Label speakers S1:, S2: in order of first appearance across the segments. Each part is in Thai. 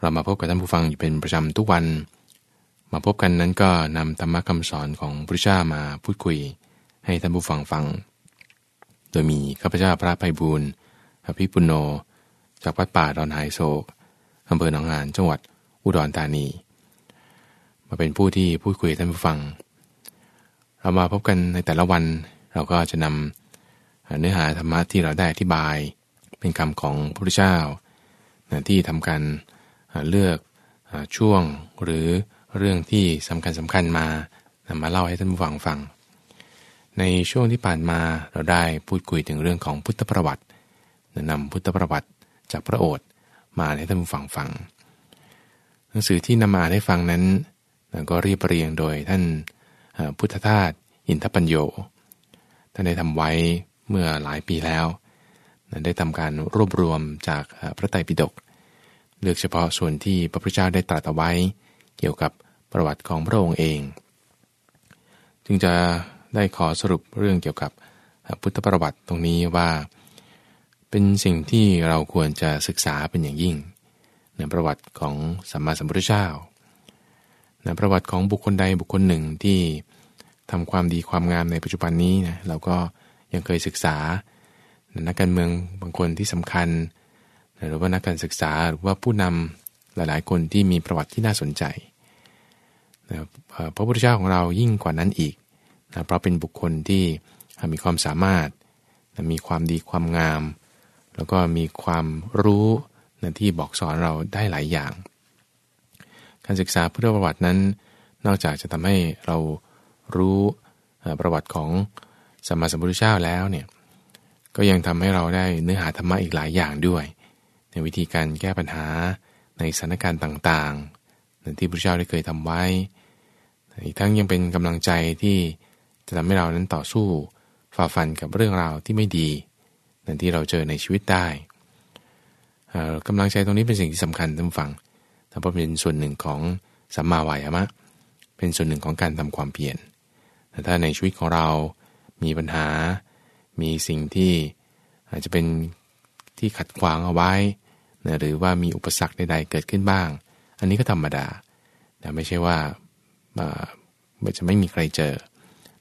S1: เรามาพบกับท่านผู้ฟังอยู่เป็นประจำทุกวัน มาพบกันนั้นก็นำธรรมะคำสอนของพระเจ้ามาพูดคุย ให้ท่านผู้ฟังฟัง โดยมีข้าพเจ้าพระไพบูลอภิปุโน จากวัดป่าดอนไฮโศกอำเภอหนองหานจังหวัดอุดรธานี มาเป็นผู้ที่พูดคุยท่านผู้ฟัง เรามาพบกันในแต่ละวันเราก็จะนำเนื้อหาธรรมะที่เราได้อธิบาย เป็นคำของพระพุทธเจ้าที่ทำการ เลือกช่วงหรือเรื่องที่สำคัญสำคัญมามาเล่าให้ท่านผู้ฟังฟัง ในช่วงที่ผ่านมาเราได้พูดคุยถึงเรื่องของพุทธประวัตินำพุทธประวัติจากพระโอษฐ์มาให้ท่านผู้ฟังฟัง หนังสือที่นำมาให้ฟังนั้นก็เรียบเรียงโดยท่านพุทธทาสอินทปัญโยท่านได้ทำไว้เมื่อหลายปีแล้ว ได้ทำการรวบรวมจากพระไตรปิฎก เลือกเฉพาะส่วนที่พระพุทธเจ้าได้ตรัสเอาไว้ เกี่ยวกับประวัติของพระองค์เอง จึงจะได้ขอสรุปเรื่องเกี่ยวกับพุทธประวัติตรงนี้ว่า เป็นสิ่งที่เราควรจะศึกษาเป็นอย่างยิ่งในประวัติของสัมมาสัมพุทธเจ้าในประวัติของบุคคลใดบุคคลหนึ่งที่ทำความดีความงามในปัจจุบันนี้นะเราก็ยังเคยศึกษานักการเมืองบางคนที่สำคัญ หรือว่านักการศึกษาหรือว่าผู้นำหลายๆ คนที่มีประวัติที่น่าสนใจพระพุทธเจ้าของเรายิ่งกว่านั้นอีกนะเพราะเป็นบุคคลที่มีความสามารถมีความดีความงาม แล้วก็มีความรู้นะที่บอกสอนเราได้หลายอย่าง การศึกษาพุทธประวัตินั้น นอกจากจะทำให้เรารู้ประวัติของสมมาสัมพุทธเจ้าแล้วเนี่ยก็ยังทำให้เราได้เนื้อหาธรรมะอีกหลายอย่างด้วย วิธีการแก้ปัญหาในสถานการณ์ต่างๆที่พระเจ้าได้เคยทำไว้ อีกทั้งยังเป็นกำลังใจที่จะทำให้เรานั้นต่อสู้ฝ่าฟันกับเรื่องราวที่ไม่ดีนั่นที่เราเจอในชีวิตได้กำลังใจตรงนี้เป็นสิ่งที่สำคัญท่านฟังเพราะเป็นส่วนหนึ่งของสัมมาวายามะ เป็นส่วนหนึ่งของการทำความเปลี่ยนแต่ถ้าในชีวิตของเรามีปัญหา มีสิ่งที่อาจจะเป็นที่ขัดขวางเอาไว้ หรือว่ามีอุปสรรคใดๆเกิดขึ้นบ้าง อันนี้ก็ธรรมดาแต่ไม่ใช่ว่าจะไม่มีใครเจอ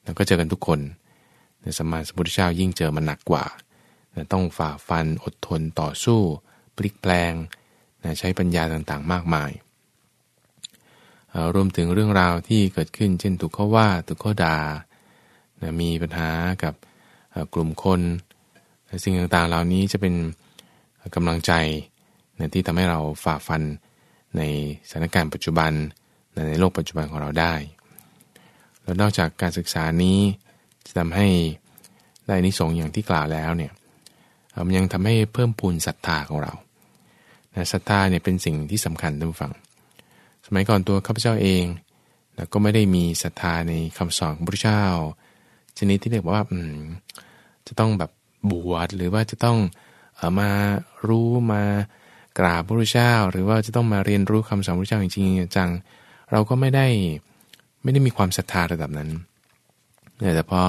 S1: แล้วก็เจอกันทุกคนในสมมาสมุทรเจ้ายิ่งเจอมันหนักกว่าต้องฝ่าฟันอดทนต่อสู้ พลิกแปลงนะใช้ปัญญาต่างๆ มากมาย รวมถึงเรื่องราวที่เกิดขึ้น เช่นถูกเขาว่าถูกเขาด่านะมีปัญหากับกลุ่มคน สิ่งต่างๆ เหล่านี้จะเป็นกำลังใจ นะที่ทำให้เราฝ่าฟันในสถานการณ์ปัจจุบันในโลกปัจจุบันของเราได้ แล้วนอกจากการศึกษานี้จะทำให้ได้นิสงอย่างที่กล่าวแล้วเนี่ยมันยังทำให้เพิ่มพูนศรัทธาของเราศรัทธาเนี่ยเป็นสิ่งที่สำคัญท่านฟัง สมัยก่อนตัวข้าพเจ้าเองแล้วก็ไม่ได้มีศรัทธาในคำสอนของพระเจ้า ชนิดที่เรียกว่าอืมจะต้องแบบบวชหรือว่าจะต้องมารู้มา กราบพระพุทธเจ้า หรือว่าจะต้องมาเรียนรู้คำสอนพระเจ้าจริงๆจังเราก็ไม่ได้ไม่ได้มีความศรัทธาระดับนั้นแต่พอ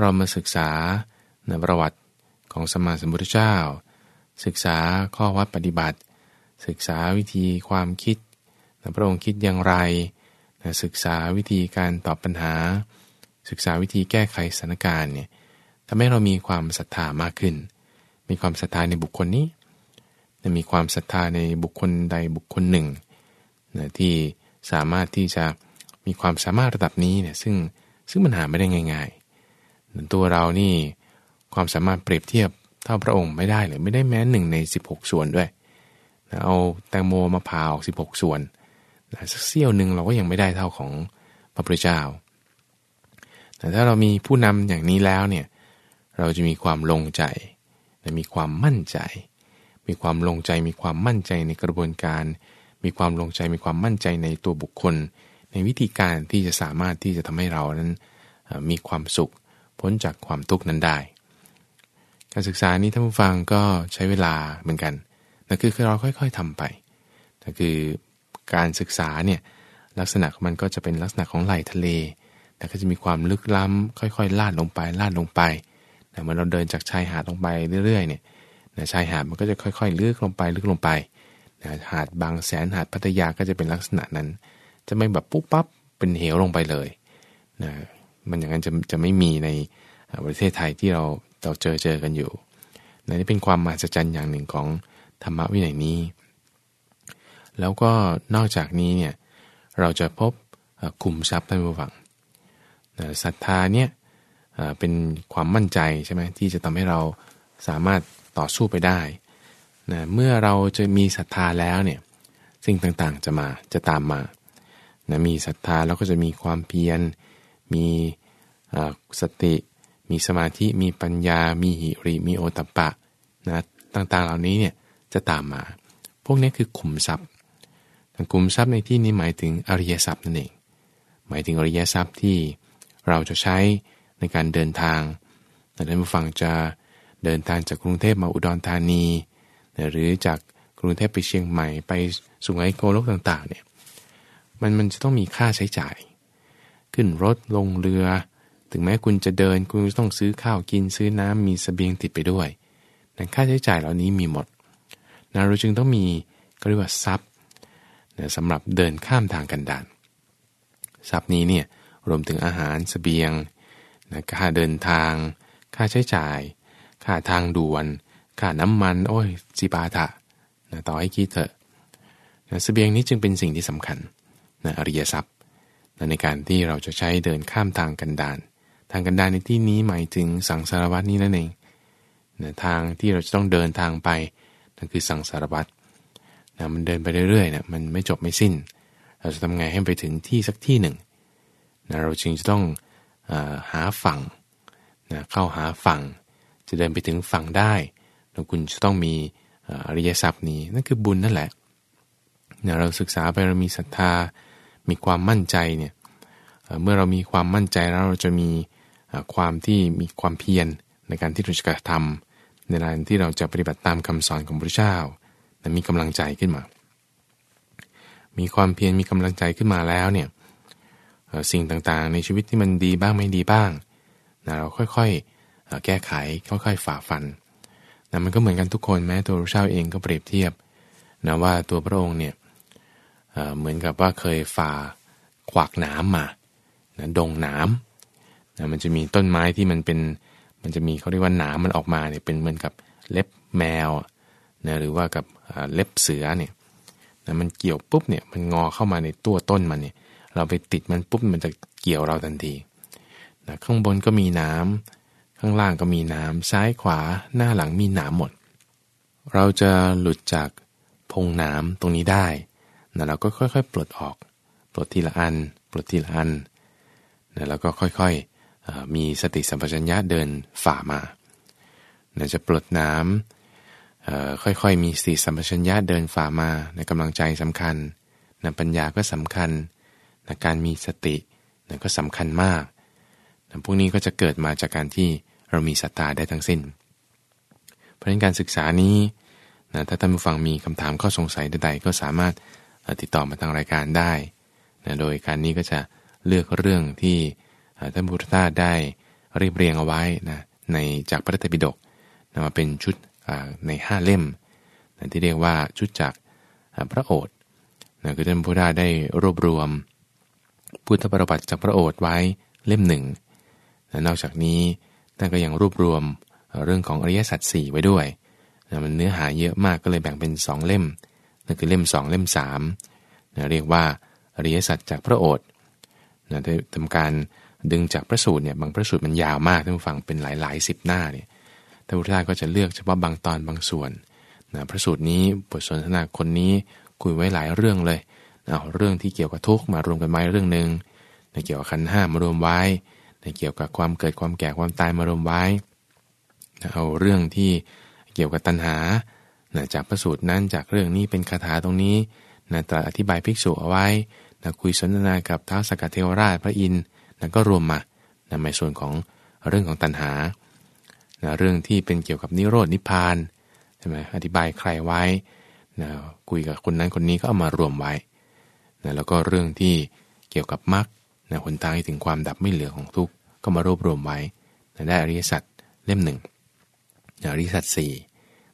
S1: เรามาศึกษาในประวัติของสมมาสมุทธเจ้า ศึกษาข้อวัดปฏิบัติ ศึกษาวิธีความคิดพระองค์คิดอย่างไร ศึกษาวิธีการตอบปัญหา ศึกษาวิธีแก้ไขสถานการณ์เนี่ยทำให้เรามีความศรัทธามากขึ้น มีความศรัทธาในบุคคลนี้ มีความศรัทธาในบุคคลใดบุคคลหนึ่งนะที่สามารถที่จะมีความสามารถระดับนี้เนี่ยซึ่งซึ่งมันหาไม่ได้ง่ายๆตัวเรานี่ความสามารถเปรียบเทียบเท่าพระองค์ไม่ได้เลยไม่ได้แม้หนึ่งใน 16 ส่วนด้วยเอาแตงโมมาผ่าออก 16 ส่วนสักเสี้ยวหนึ่งเราก็ยังไม่ได้เท่าของพระพุทธเจ้า แต่ถ้าเรามีผู้นำอย่างนี้แล้วเนี่ยเราจะมีความลงใจและมีความมั่นใจ มีความลงใจมีความมั่นใจในกระบวนการ มีความลงใจมีความมั่นใจในตัวบุคคล ในวิธีการที่จะสามารถที่จะทำให้เรานั้นมีความสุขพ้นจากความทุกข์นั้นได้ การศึกษานี้ท่านผู้ฟังก็ใช้เวลาเหมือนกันนั่นคือเราค่อยๆทำไปนั่นคือการศึกษาเนี่ยลักษณะมันก็จะเป็นลักษณะของไหลทะเล แต่ก็จะมีความลึกล้ำค่อยๆ ลาดลงไปลาดลงไปแต่เมื่อเราเดินจากชายหาดลงไปเรื่อยๆเนี่ย ชายหาดมันก็จะค่อยๆลึกลงไปลึกลงไปหาดบางแสนหาดพัทยาก็จะเป็นลักษณะนั้น จะไม่แบบปุ๊บปั๊บเป็นเหวลงไปเลยนะมันอย่างนั้นจะจะไม่มีในประเทศไทยที่เราเราเจอเจอกันอยู่นะนี่เป็นความมหัศจรรย์อย่างหนึ่งของธรรมวินัยนี้ แล้วก็นอกจากนี้เนี่ยเราจะพบคุมทรัพย์ท่านผู้ฟังศรัทธาเนี่ยเป็นความมั่นใจใช่ไหมที่จะทำให้เราสามารถ ต่อสู้ไปได้นะเมื่อเราจะมีศรัทธาแล้วเนี่ยสิ่งต่างๆจะมาจะตามมานะมีศรัทธาแล้วก็จะมีความเพียร มีสติ มีสมาธิ มีปัญญา มีหิริ มีโอตปะนะต่างๆเหล่านี้เนี่ยจะตามมา พวกนี้คือขุมทรัพย์ขุมทรัพย์ในที่นี้หมายถึงอริยทรัพย์นั่นเอง หมายถึงอริยทรัพย์ที่เราจะใช้ในการเดินทางแต่ท่านผู้ฟังจะ เดินทางจากกรุงเทพมาอุดรธานี หรือจากกรุงเทพไปเชียงใหม่ไปสุไหงโกลกต่างๆเนี่ยมันมันจะต้องมีค่าใช้จ่าย ขึ้นรถลงเรือ ถึงแม้คุณจะเดินคุณต้องซื้อข้าวกินซื้อน้ำมีสเสบียงติดไปด้วยแต่ค่าใช้จ่ายเหล่านี้มีหมดนะเราจึงต้องมีก็เรียกว่าทรัพย์นะสำหรับเดินข้ามทางกันดานทรัพย์นี้เนี่ยรวมถึงอาหารสเสบียงนะค่าเดินทาง ค่าใช้จ่าย ค่าทางด่วน ค่าน้ำมัน โอ้ยจีบาถะนะต่อให้คิดเถอะนะสเสบียงนี้จึงเป็นสิ่งที่สำคัญนะอริยทรัพย์นะในการที่เราจะใช้เดินข้ามทางกันดานทางกันดานในที่นี้หมายถึงสังสารวัตนี้นั่นเองนะทางที่เราจะต้องเดินทางไปนั่นคือสังสารวัตนะมันเดินไปเรื่อยๆนะมันไม่จบไม่สิ้น เราจะทำไงให้ไปถึงที่สักที่หนึ่งนะเราจึงจะต้องอหาฝั่งนะเข้าหาฝั่ง จะเดินไปถึงฝั่งได้แล้วคุณจะต้องมีอริยทรัพย์นี้นั่นคือบุญนั่นแหละนะเราศึกษาไปเรามีศรัทธา มีความมั่นใจเนี่ยเมื่อเรามีความมั่นใจแล้วเราจะมีความที่มีความเพียรในการที่เราจะกระทำในการที่เราจะปฏิบัติตามคำสอนของพระเจ้าและมีกำลังใจขึ้นมา มีความเพียรมีกำลังใจขึ้นมาแล้วเนี่ยสิ่งต่างๆ ในชีวิตที่มันดีบ้างไม่ดีบ้างนะเราค่อยๆ แก้ไขค่อยๆฝ่าฟันนะมันก็เหมือนกันทุกคนแม้ตัวพระเจ้าเองก็เปรียบเทียบนะว่าตัวพระองค์เนี่ยเหมือนกับว่าเคยฝ่าขวากน้ำมานะดงน้ำนะมันจะมีต้นไม้ที่มันเป็นมันจะมีเขาเรียกว่าหนามมันออกมาเนี่ยเป็นเหมือนกับเล็บแมวนะหรือว่ากับเล็บเสือเนี่ยนะมันเกี่ยวปุ๊บเนี่ยมันงอเข้ามาในตัวต้นมันเนี่ยเราไปติดมันปุ๊บมันจะเกี่ยวเราทันทีนะข้างบนก็มีน้ำ ข้างล่างก็มีน้ำซ้ายขวาหน้าหลังมีน้ำหมด เราจะหลุดจากพงน้ำตรงนี้ได้นะเราก็ค่อยๆ ปลดออกปลดทีละอันปลดทีละอันนะแล้วก็ค่อยๆมีสติสัมปชัญญะเดินฝ่ามาจะปลดน้ำค่อยๆมีสติสัมปชัญญะเดินฝ่ามาในกำลังใจสำคัญนะปัญญาก็สำคัญนะการมีสตินะก็สำคัญมาก พวกนี้ก็จะเกิดมาจากการที่เรามีศรัทธาได้ทั้งสิ้น เพราะฉะนั้นการศึกษานี้นะถ้าท่านผู้ฟังมีคำถามข้อสงสัยใดๆ ก็สามารถติดต่อมาทางรายการได้นะโดยการนี้ก็จะเลือกเรื่องที่ท่านพุทธทาสได้เรียบเรียงเอาไว้นะในจากพระไตรปิฎกนำมาเป็นชุดในห้าเล่มนะที่เรียกว่าชุดจากพระโอษฐ์นะคือท่านพุทธทาสได้รวบรวม พุทธประวัติจากพระโอษฐ์ไว้เล่มหนึ่ง นอกจากนี้ท่านก็ยังรวบรวมเรื่องของอริยสัจสี่ไว้ด้วยมันเนื้อหาเยอะมากก็เลยแบ่งเป็นสองเล่มนั่นคือเล่มสองเล่มสามเรียกว่าอริยสัจจากพระโอษฐ์ได้ทำการดึงจากพระสูตรเนี่ยบางพระสูตรมันยาวมากท่านฟังเป็นหลายหลายสิบหน้าเนี่ยท่านพุทธทาสก็จะเลือกเฉพาะบางตอนบางส่วนนะพระสูตรนี้บทสนทนาคนนี้คุยไว้หลายเรื่องเลยเอาเรื่องที่เกี่ยวกับทุกข์มารวมกันไว้เรื่องหนึ่งเกี่ยวกับขันห้ามารวมไว้ เกี่ยวกับความเกิดความแก่ความตายมารวมไว้เอาเรื่องที่เกี่ยวกับตัณหานะจากพระสูตรนั้นจากเรื่องนี้เป็นคาถาตรงนี้นะตรัสอธิบายภิกษุเอาไว้นะคุยสนทนากับท้าวสกัดเทวราชพระอินทร์นะก็รวมมาในส่วนของเรื่องของตัณหานะเรื่องที่เป็นเกี่ยวกับนิโรดนิพพานใช่ไหมอธิบายใครไว้นะคุยกับคนนั้นคนนี้ก็เอามารวมไว้นะแล้วก็เรื่องที่เกี่ยวกับมรรค นะหนทางถึงความดับไม่เหลือของทุกข์ก็มารวบรวมไว้นะได้อริยสัจเล่มหนึ่งนะอริยสัจสี่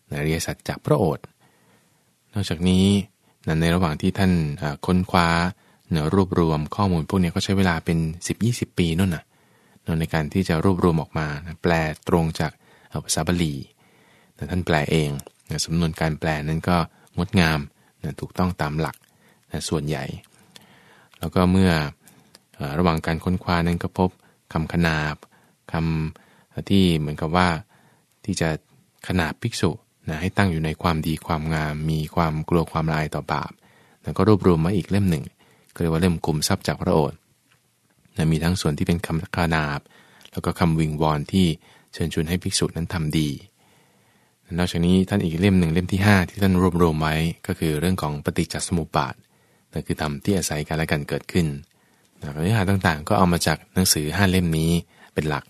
S1: นะอริยสัจจากพระโอษฐ์นอกจากนี้ในระหว่างที่ท่านค้นคว้าเนื้อรวบรวมข้อมูลพวกนี้ก็ใช้เวลาเป็น 10-20 ปีนู่นน่ะในการที่จะรวบรวมออกมาแปลตรงจากภาษาบาลีท่านแปลเองสำนวนการแปลนั้นก็งดงามถูกต้องตามหลักส่วนใหญ่ แล้วก็เมื่อ ระหว่างการค้นคว้านั้นก็พบคำขนาบคำที่เหมือนกับว่าที่จะขนาบภิกษุนะให้ตั้งอยู่ในความดีความงาม มีความกลัวความลายต่อบาปแล้วก็รวบรวมมาอีกเล่มหนึ่งก็เรียกว่าเล่มกลุ่มทรัพย์จากพระโอษฐ์นะมีทั้งส่วนที่เป็นคำขนาบ แล้วก็คำวิงวอนที่เชิญชวนให้ภิกษุนั้นทำดีนอกจากนี้ท่านอีกเล่มหนึ่งเล่มที่ 5 ที่ท่านรวบรวมไว้ก็คือเรื่องของปฏิจจสมุปบาทนั่นคือธรรมที่อาศัยกันและกันเกิดขึ้น เนื้อหาต่างๆ ก็เอามาจากหนังสือ5เล่มนี้เป็นหลัก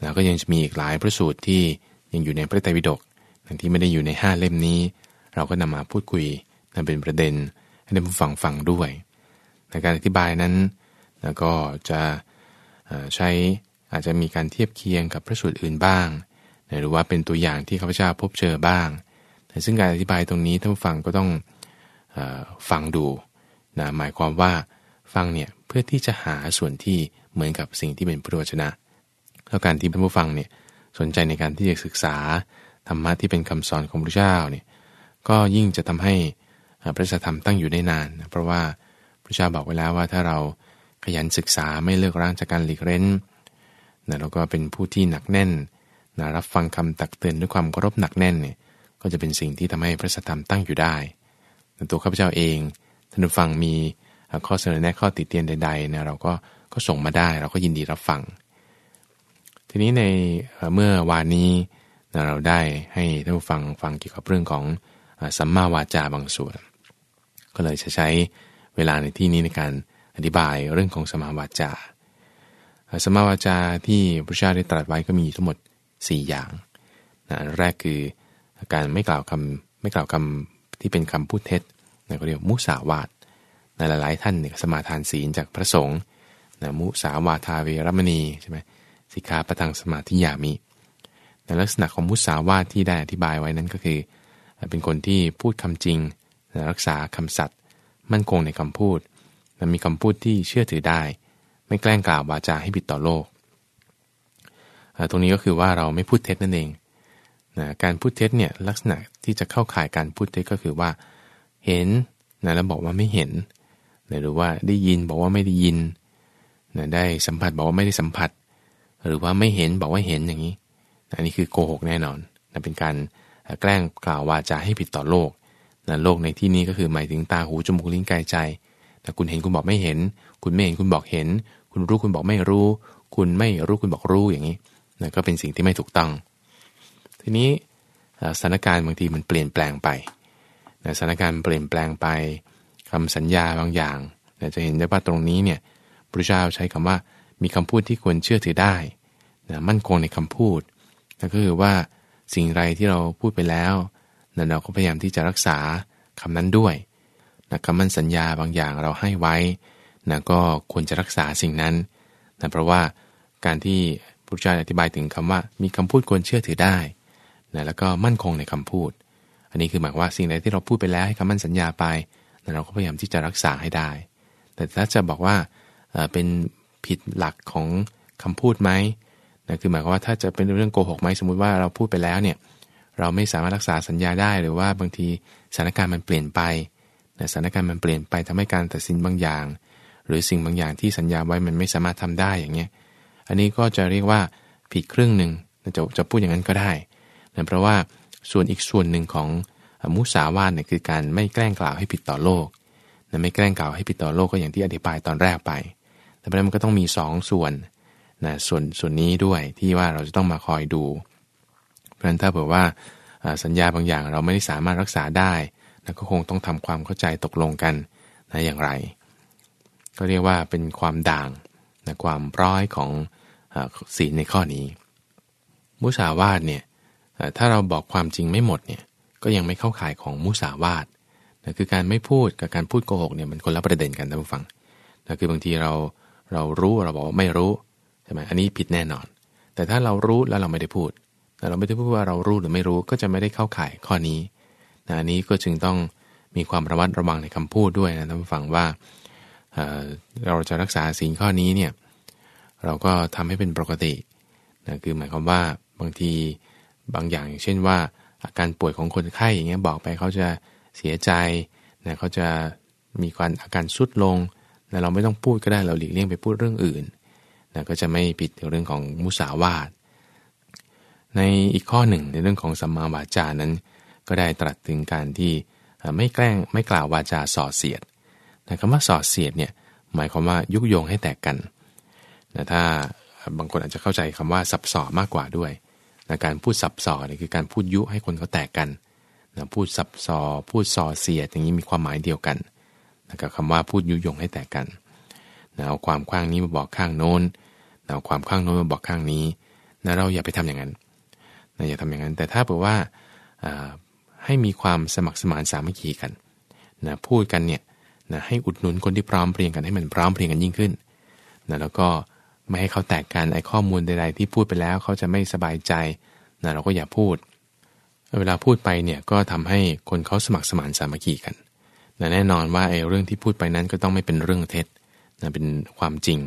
S1: แล้วก็ยังจะมีอีกหลายพระสูตรที่ยังอยู่ในพระไตรปิฎกที่ไม่ได้อยู่ใน5เล่มนี้ เราก็นำมาพูดคุยนั่นเป็นประเด็นให้ได้ผู้ฟังฟังด้วยในการอธิบายนั้นแล้วก็จะใช้อาจจะมีการเทียบเคียงกับพระสูตรอื่นบ้าง หรือว่าเป็นตัวอย่างที่ข้าพเจ้าพบเจอบ้าง แต่ซึ่งการอธิบายตรงนี้ท่านผู้ฟังก็ต้องอฟังดูนะหมายความว่า ฟังเนี่ยเพื่อที่จะหาส่วนที่เหมือนกับสิ่งที่เป็นพุทธวจนะแล้วการที่ท่านผู้ฟังเนี่ยสนใจในการที่จะศึกษาธรรมะที่เป็นคำสอนของพระเจ้าเนี่ยก็ยิ่งจะทำให้พระธรรมตั้งอยู่ได้นาน เพราะว่าพระเจ้าบอกไว้แล้วว่าถ้าเราขยันศึกษาไม่เลิกร้างจากการหลีกเล่นนะแล้วก็เป็นผู้ที่หนักแน่นนะรับฟังคำตักเตือนด้วยความเคารพหนักแน่นเนี่ยก็จะเป็นสิ่งที่ทำให้พระธรรมตั้งอยู่ได้ตัวข้าพเจ้าเองท่านผู้ฟังมี ข้อเสนอแนะข้อติเตียนใดๆเนี่ยเราก็ก็ส่งมาได้เราก็ยินดีรับฟัง ทีนี้ในเมื่อวานนี้เราได้ให้ท่านฟังฟังเกี่ยวกับเรื่องของสัมมาวาจาบางส่วน ก็เลยจะใช้เวลาในที่นี้ในการอธิบายเรื่องของสมาวาจาสมาวาจาที่พระเจ้าได้ตรัสไว้ก็มีทั้งหมด 4 อย่างนะแรกคือการไม่กล่าวคำไม่กล่าวคำที่เป็นคำพูดเท็จนะก็เรียกมุสาวาท หลายๆท่านเนี่ยสมาทานศีลจากพระสงฆ์นะมุสาวาทาเวรมณีใช่ไหมสิกขาประทังสมาธิยามิในลักษณะของมุสาวาทที่ได้อธิบายไว้นั้นก็คือ เป็นคนที่พูดคำจริง รักษาคำสัตย์มั่นคงในคำพูดและมีคำพูดที่เชื่อถือได้ ไม่แกล้งกล่าววาจาให้ผิดต่อโลก ตรงนี้ก็คือว่าเราไม่พูดเท็จนั่นเองนะการพูดเท็จเนี่ยลักษณะที่จะเข้าข่ายการพูดเท็จก็คือว่า เห็นนะแล้วบอกว่าไม่เห็น นะหรือว่าได้ยินบอกว่าไม่ได้ยินนะได้สัมผัสบอกว่าไม่ได้สัมผัส หรือว่าไม่เห็นบอกว่าเห็นอย่างนี้อันนี้คือโกหกแน่นอนนะเป็นการแกล้งกล่าววาจาให้ผิดต่อโลกนะโลกในที่นี้ก็คือหมายถึงตาหูจมูกลิ้นกายใจแต่คุณเห็นคุณบอกไม่เห็น คุณไม่เห็นคุณบอกเห็น คุณรู้คุณบอกไม่รู้ คุณไม่รู้คุณบอกรู้อย่างนี้นะก็เป็นสิ่งที่ไม่ถูกต้อง ทีนี้สถานการณ์บางทีมันเปลี่ยนแปลงไปสถานการณ์เปลี่ยนแปลงไป คำสัญญาบางอย่างนะจะเห็นได้ว่าตรงนี้เนี่ยพระเจ้าใช้คำว่ามีคำพูดที่ควรเชื่อถือได้นะมั่นคงในคำพูดนั่นก็คือว่าสิ่งไรที่เราพูดไปแล้วนะเราก็พยายามที่จะรักษาคำนั้นด้วยนะคำมั่นสัญญาบางอย่างเราให้ไว้นะก็ควรจะรักษาสิ่งนั้นนะเพราะว่าการที่พระเจ้าอธิบายถึงคำว่า มีคำพูดควรเชื่อถือได้นะแล้วก็มั่นคงในคำพูด อันนี้คือหมายว่าสิ่งใดที่เราพูดไปแล้วให้คำมั่นสัญญาไป เราก็พยายามที่จะรักษาให้ได้ แต่ถ้าจะบอกว่าเป็นผิดหลักของคำพูดไหมนะคือหมายความว่าถ้าจะเป็นเรื่องโกหกไหมสมมุติว่าเราพูดไปแล้วเนี่ยเราไม่สามารถรักษาสัญญาได้หรือว่าบางทีสถานการณ์มันเปลี่ยนไปสถานการณ์มันเปลี่ยนไปทำให้การตัดสินบางอย่าง หรือสิ่งบางอย่างที่สัญญาไว้มันไม่สามารถทำได้อย่างเงี้ยอันนี้ก็จะเรียกว่าผิดครึ่งหนึ่งจะจะพูดอย่างนั้นก็ได้นะเพราะว่าส่วนอีกส่วนหนึ่งของ มุสาวาทเนี่ยคือการไม่แกล้งกล่าวให้ผิดต่อโลกนะไม่แกล้งกล่าวให้ผิดต่อโลกก็อย่างที่อธิบายตอนแรกไป แต่ประเด็นมันก็ต้องมี 2สส่วนนะส่วนส่วนนี้ด้วยที่ว่าเราจะต้องมาคอยดู เพราะฉะนั้นถ้าเผื่อว่าสัญญาบางอย่างเราไม่ได้สามารถรักษาได้นะก็คงต้องทำความเข้าใจตกลงกันนะอย่างไร ก็เรียกว่าเป็นความด่างนะความร้อยของศีลในข้อนี้ มุสาวาทเนี่ยถ้าเราบอกความจริงไม่หมดเนี่ย ก็ยังไม่เข้าข่ายของมุสาวาทนะคือการไม่พูดกับการพูดโกหกเนี่ยมันคนละประเด็นกันท่านผู้ฟังนะคือบางทีเราเรารู้เราบอกว่าไม่รู้ใช่ไหมอันนี้ผิดแน่นอน แต่ถ้าเรารู้แล้วเราไม่ได้พูดแต่เราไม่ได้พูดว่าเรารู้หรือไม่รู้ก็จะไม่ได้เข้าข่ายข้อนี้นะอันนี้ก็จึงต้องมีความระมัดระวังในคำพูดด้วยนะท่านผู้ฟังว่าเราจะรักษาสิ่งข้อนี้เนี่ยเราก็ทำให้เป็นปกตินะคือหมายความว่าบางทีบางอย่างเช่นว่า อาการป่วยของคนไข้อย่างเงี้ยบอกไปเขาจะเสียใจนะเขาจะมีการอาการสุดลงนะเราไม่ต้องพูดก็ได้เราหลีกเลี่ยงไปพูดเรื่องอื่นนะก็จะไม่ผิดเรื่องของมุสาวาท ในอีกข้อหนึ่งในเรื่องของสัมมาวาจานั้น ก็ได้ตรัสถึงการที่ไม่แกล้งไม่กล่าววาจาส่อเสียดนะคำว่าส่อเสียดเนี่ยหมายความว่ายุยงให้แตกกันนะถ้าบางคนอาจจะเข้าใจคำว่าสับสอมากกว่าด้วย นะการพูดสับสอเนี่ยคือการพูดยุให้คนเขาแตกกันนะพูดสับสอพูดสอเสียดอย่างนี้มีความหมายเดียวกันนะกับคำว่าพูดยุยงให้แตกกันนะเอาความข้างนี้มาบอกข้างโน้นนะเอาความข้างโน้นมาบอกข้างนี้นะเราอย่าไปทำอย่างนั้นนะอย่าทำอย่างนั้น แต่ถ้าบอกว่าให้มีความสมัครสมานสามัคคีกันนะพูดกันเนี่ยนะให้อุดหนุนคนที่พร้อมเพรียงกันให้มันพร้อมเพรียงกันยิ่งขึ้นนะแล้วก็ ไม่ให้เขาแตกกันไอ้ข้อมูลใดๆที่พูดไปแล้วเขาจะไม่สบายใจนะเราก็อย่าพูด เวลาพูดไปเนี่ยก็ทำให้คนเขาสมัครสมานสามัคคีกันนะแน่นอนว่าไอ้เรื่องที่พูดไปนั้นก็ต้องไม่เป็นเรื่องเท็จนะเป็นความจริง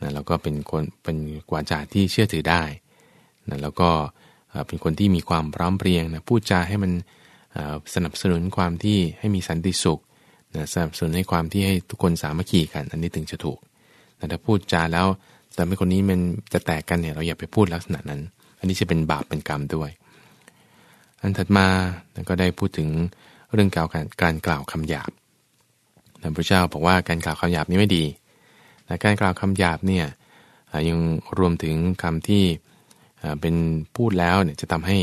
S1: นะแล้วก็เป็นคนเป็นกวาจาที่เชื่อถือได้นะแล้วก็เป็นคนที่มีความพร้อมเพรียงนะพูดจาให้มันสนับสนุนความที่ให้มีสันติสุขนะสนับสนุนให้ความที่ให้ทุกคนสามัคคีกัน อันนี้ถึงจะถูก แต่ถ้าพูดจาแล้วแต่ไม่คนนี้มันจะแตกกันเนี่ยเราอย่าไปพูดลักษณะนั้น อันนี้จะเป็นบาปเป็นกรรมด้วย อันถัดมาก็ได้พูดถึงเรื่องกล่าวการกล่าวคำหยาบพระเจ้าบอกว่าการกล่าวคำหยาบนี้ไม่ดีแต่การกล่าวคำหยาบเนี่ยยังรวมถึงคำที่เป็นพูดแล้วเนี่ยจะทำให้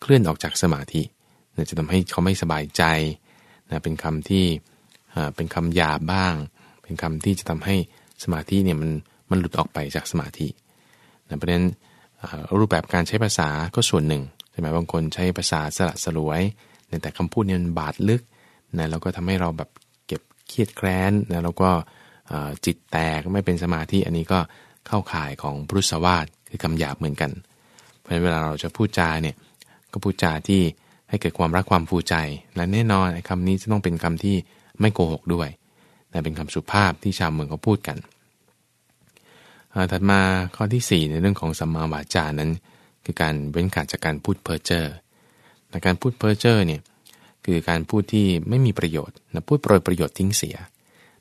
S1: เคลื่อนออกจากสมาธิจะทำให้เขาไม่สบายใจนะเป็นคำที่เป็นคำหยาบบ้าง เป็นคำที่จะทำให้ สมาธิเนี่ยมันมันหลุดออกไปจากสมาธินะเพราะฉะนั้นรูปแบบการใช้ภาษาก็ส่วนหนึ่งใช่ไหมบางคนใช้ภาษาสละสลวยแต่คำพูดเนี่ยมันบาดลึกนะแล้วก็ทำให้เราแบบเก็บเครียดแค้นนะแล้วก็จิตแตกไม่เป็นสมาธิอันนี้ก็เข้าข่ายของพุทธวาทคือคำหยาบเหมือนกัน เพราะฉะนั้นเวลาเราจะพูดจาเนี่ยก็พูดจาที่ให้เกิดความรักความฟูใจ และแน่นอนคำนี้จะต้องเป็นคำที่ไม่โกหกด้วย แต่เป็นคำสุภาพที่ชาวเมืองเขาพูดกันถัดมาข้อที่ 4 ในเรื่องของสัมมาวาจานั้น คือการเว้นขาดจากการพูดเพ้อเจ้อแต่การพูดเพ้อเจ้อเนี่ยคือการพูดที่ไม่มีประโยชน์นะพูดโปรยประโยชน์ทิ้งเสีย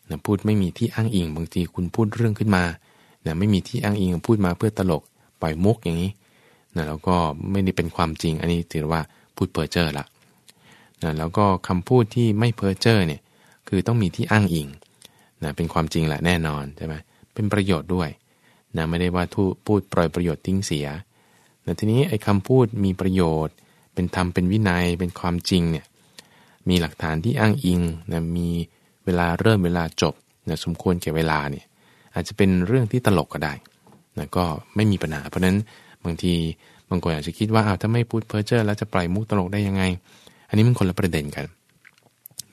S1: นะพูดไม่มีที่อ้างอิงบางทีคุณพูดเรื่องขึ้นมานะไม่มีที่อ้างอิงพูดมาเพื่อตลกปล่อยมุกอย่างนี้นะแล้วก็ไม่ได้เป็นความจริงอันนี้ถือว่าพูดเพ้อเจ้อละนะแล้วก็คำพูดที่ไม่เพ้อเจ้อเนี่ย คือต้องมีที่อ้างอิงนะเป็นความจริงแหละแน่นอนใช่ไหมเป็นประโยชน์ด้วยนะไม่ได้ว่าทูพูดปล่อยประโยชน์ทิ้งเสียแต่ทีนี้ไอ้คำพูดมีประโยชน์ เป็นธรรมเป็นวินัยเป็นความจริงเนี่ยมีหลักฐานที่อ้างอิงนะมีเวลาเริ่มเวลาจบนะสมควรแก่เวลาเนี่ยอาจจะเป็นเรื่องที่ตลกก็ได้นะก็ไม่มีปัญหา เพราะนั้นบางทีบางคนอาจจะคิดว่าอ้าวถ้าไม่พูดเพ้อเจ้อแล้วจะปล่อยมุกตลกได้ยังไง อันนี้มันคนละประเด็นกัน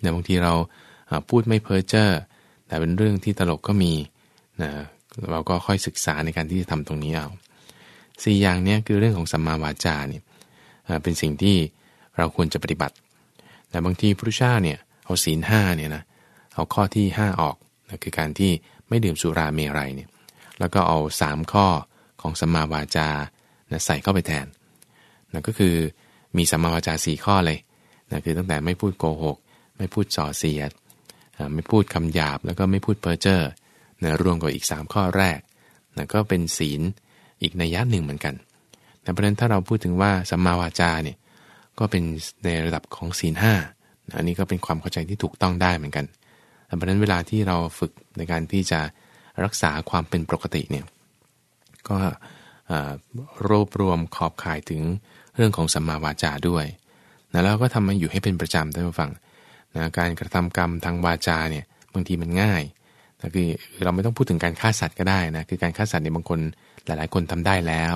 S1: แต่บางทีเรา พูดไม่เพ้อเจ้อแต่เป็นเรื่องที่ตลกก็มีนะเราก็ค่อยศึกษาในการที่จะทำตรงนี้เอาสี่อย่างนี้คือเรื่องของสัมมาวาจาเนี่ยเป็นสิ่งที่เราควรจะปฏิบัติ แต่บางทีพระเจ้าเนี่ยเอาศีลห้าเนี่ยนะเอาข้อที่ 5 ออกนะคือการที่ไม่ดื่มสุราเมรัยเนี่ยแล้วก็เอา 3 ข้อของสัมมาวาจานะใส่เข้าไปแทนนะก็คือมีสัมมาวาจา 4 ข้อเลยนะคือตั้งแต่ไม่พูดโกหก ไม่พูดส่อเสียด ไม่พูดคำหยาบแล้วก็ไม่พูดเพ้อเจ้อนะรวมกับอีก 3 ข้อแรกนะก็เป็นศีลอีกในยะหนึ่งเหมือนกันแต่เพราะนั้นถ้าเราพูดถึงว่าสัมมาวาจาเนี่ยก็เป็นในระดับของศีลห้าอันนี้ก็เป็นความเข้าใจที่ถูกต้องได้เหมือนกันเพราะนั้นเวลาที่เราฝึกในการที่จะรักษาความเป็นปกติเนี่ยก็รวบรวมขอบข่ายถึงเรื่องของสัมมาวาจาด้วย แล้วก็ทำมาอยู่ให้เป็นประจำท่านผู้ฟัง นะการกระทำกรรมทางวาจาเนี่ยบางทีมันง่ายนะคือเราไม่ต้องพูดถึงการฆ่าสัตว์ก็ได้นะคือการฆ่าสัตว์เนี่ยบางคนหลาย ๆ คนทำได้แล้ว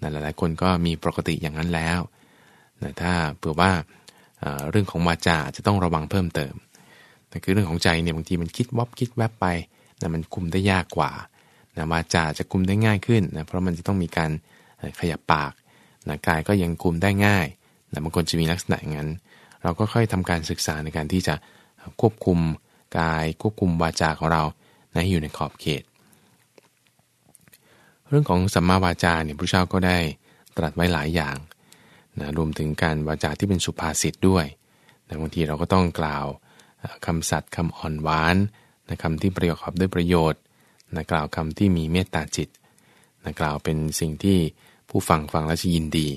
S1: นะหลายๆ คนก็มีปกติอย่างนั้นแล้วนะถ้าเผื่อว่าเรื่องของวาจาจะต้องระวังเพิ่มเติมแต่คือเรื่องของใจเนี่ยบางทีมันคิดวับคิดแวบไปนะมันคุมได้ยากกว่านะวาจาจะคุมได้ง่ายขึ้นนะเพราะมันจะต้องมีการขยับปากนะกายก็ยังคุมได้ง่ายนะบางคนจะมีลักษณะอย่างนั้น เราก็ค่อยทำการศึกษาในการที่จะควบคุมกายควบคุมวาจาของเราให้อยู่ในขอบเขต เรื่องของสัมมาวาจาเนี่ยพระเจ้าก็ได้ตรัสไว้หลายอย่างนะรวมถึงการวาจาที่เป็นสุภาษิตด้วยนะบางทีเราก็ต้องกล่าวคำสัตย์คำอ่อนหวานนะคำที่ประกอบด้วยประโยชน์นะกล่าวคำที่มีเมตตาจิตนะกล่าวเป็นสิ่งที่ผู้ฟังฟังแล้วจะยินดี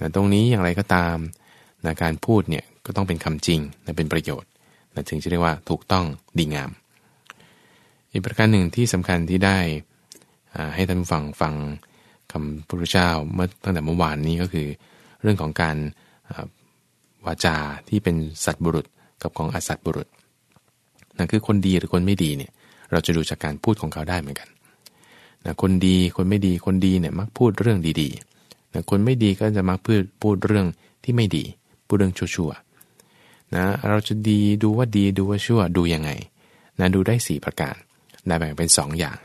S1: นะตรงนี้อย่างไรก็ตาม นะการพูดเนี่ยก็ต้องเป็นคำจริงนะเป็นประโยชน์นะถึงจะเรียกว่าถูกต้องดีงาม อีกประการหนึ่งที่สำคัญที่ได้ให้ท่านฟังฟังคำพระพุทธเจ้าเมื่อตั้งแต่เมื่อวานนี้ก็คือเรื่องของการวาจาที่เป็นสัตบุรุษกับของอสัตบุรุษนั่นคือคนดีหรือคนไม่ดีเนี่ยเราจะดูจากการพูดของเขาได้เหมือนกันนะคนดีคนไม่ดีคนดีเนี่ยมักพูดเรื่องดีๆนะคนไม่ดีก็จะมักพูดพูดเรื่องที่ไม่ดี พูดเรื่องชั่วๆนะเราจะดีดูว่าดีดูว่าชั่วดูยังไงนะดูได้ 4 ประการได้แบ่งเป็น 2 อย่าง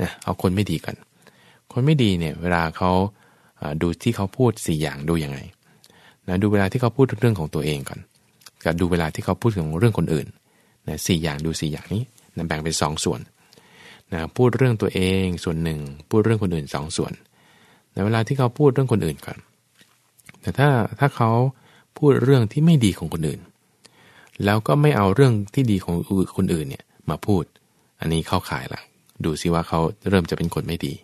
S1: นะเอาคนไม่ดีกันคนไม่ดีเนี่ยเวลาเขาดูที่เขาพูด 4 อย่างดูยังไงนะดูเวลาที่เขาพูดเรื่องของตัวเองก่อนกับดูเวลาที่เขาพูดถึงเรื่องคนอื่นนะสอย่างดู 4 อย่างนี้นะแบ่งเป็น 2ส่วนนะพูดเรื่องตัวเองส่วนหนึ่ง พูดเรื่องคนอื่น2ส่วนในเวลาที่เขาพูดเรื่องคนอื่นก่อน แต่ถ้าถ้าเขา พูดเรื่องที่ไม่ดีของคนอื่น แล้วก็ไม่เอาเรื่องที่ดีของคนอื่นเนี่ยมาพูด อันนี้เข้าข่ายละดูซิว่าเขาเริ่มจะเป็นคนไม่ดี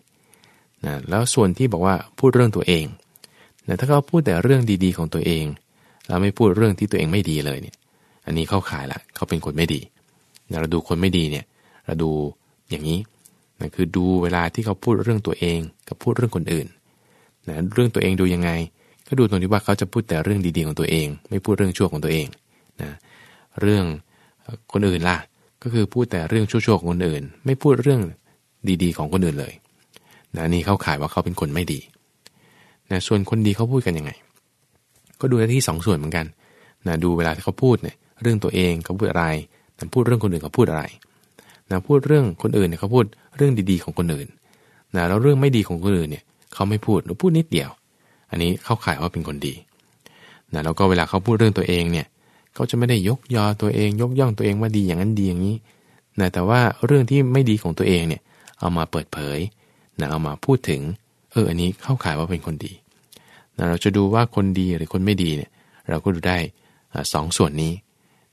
S1: นะแล้วส่วนที่บอกว่าพูดเรื่องตัวเองนะถ้าเขาพูดแต่เรื่องดีๆของตัวเองเราไม่พูดเรื่องที่ตัวเองไม่ดีเลยเนี่ย อันนี้เข้าข่ายละเขาเป็นคนไม่ดีนะเราดูคนไม่ดีเนี่ยเราดูอย่างนี้นะคือดูเวลาที่เขาพูดเรื่องตัวเองกับพูดเรื่องคนอื่นนะเรื่องตัวเองดูยังไง ก็ดูตรงที่ว่าเขาจะพูดแต่เรื่องดีๆของตัวเอง ไม่พูดเรื่องชั่วของตัวเองนะเรื่องคนอื่นล่ะ ก็คือพูดแต่เรื่องชั่วๆของคนอื่น ไม่พูดเรื่องดีๆ ของคนอื่นเลยนะนี่เข้าขายว่าเขาเป็นคนไม่ดีนะส่วนคนดีเขาพูดกันยังไง ก็ดูที่สองส่วนเหมือนกันนะดูเวลาที่เขาพูดเนี่ยเรื่องตัวเองเขาพูดอะไรนะพูดเรื่องคนอื่นเขาพูดอะไรนะพูดเรื่องคนอื่นเนี่ยเขาพูดเรื่องดีๆของคนอื่นนะแล้วเรื่องไม่ดีของคนอื่นเนี่ยเขาไม่พูดหรือพูดนิดเดียว อันนี้เข้าข่ายว่าเป็นคนดีนะแล้วก็เวลาเขาพูดเรื่องตัวเองเนี่ยเขาจะไม่ได้ยกยอตัวเอง ยกย่องตัวเองว่าดีอย่างนั้นดีอย่างนี้นะแต่ว่าเรื่องที่ไม่ดีของตัวเองเนี่ยเอามาเปิดเผยนะเอามาพูดถึงเอออันนี้เข้าข่ายว่าเป็นคนดีนะเราจะดูว่าคนดีหรือคนไม่ดีเนี่ยเราก็ดูได้สองส่วนนี้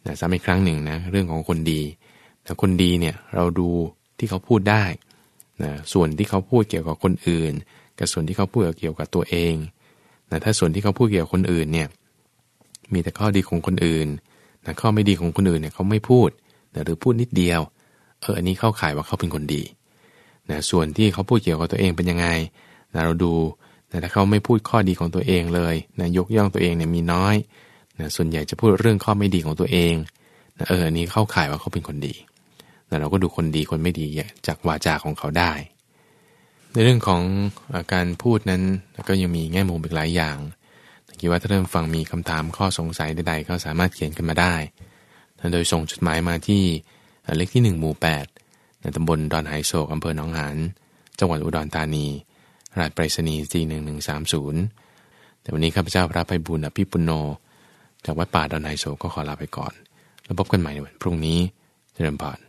S1: นะซ้ำอีกครั้งหนึ่งนะเรื่องของคนดีนะคนดีเนี่ยเราดูที่เขาพูดได้นะส่วนที่เขาพูดเกี่ยวกับคนอื่น กับส่วนที่เขาพูดเกี่ยวกับตัวเอง นะถ้าส่วนที่เขาพูดเกี่ยวกับคนอื่นเนี่ยมีแต่ข้อดีของคนอื่นนะข้อไม่ดีของคนอื่นเนี่ยเขาไม่พูดนะหรือพูดนิดเดียวเอออันนี้เข้าข่ายว่าเขาเป็นคนดีนะส่วนที่เขาพูดเกี่ยวกับตัวเองเป็นยังไงนะเราดูนะถ้าเขาไม่พูดข้อดีของตัวเองเลยนะยกย่องตัวเองเนี่ยมีน้อยนะส่วนใหญ่จะพูดเรื่องข้อไม่ดีของตัวเองนะเอออันนี้เข้าข่ายว่าเขาเป็นคนดีนะเราก็ดูคนดีคนไม่ดีจากวาจาของเขาได้ ในเรื่องของอาการพูดนั้นก็ยังมีแง่มุมอีกหลายอย่างคิดว่าถ้าเริ่มฟังมีคำถามข้อสงสัยใดๆ ก็สามารถเขียนกันมาได้โดยส่งจดหมายมาที่เลขที่ 1 หมู่ 8 ในตำบลดอนไฮโศกอำเภอหนองหาน จังหวัดอุดรธานี รหัสไปรษณีย์สี่หนึ่งหนึ่งสามศูนย์แต่วันนี้ข้าพเจ้าพระภัยบุญอภิปุโน จากวัดป่าดอนไฮโศกก็ขอลาไปก่อน แล้วพบกันใหม่ในวันพรุ่งนี้ เจริญพร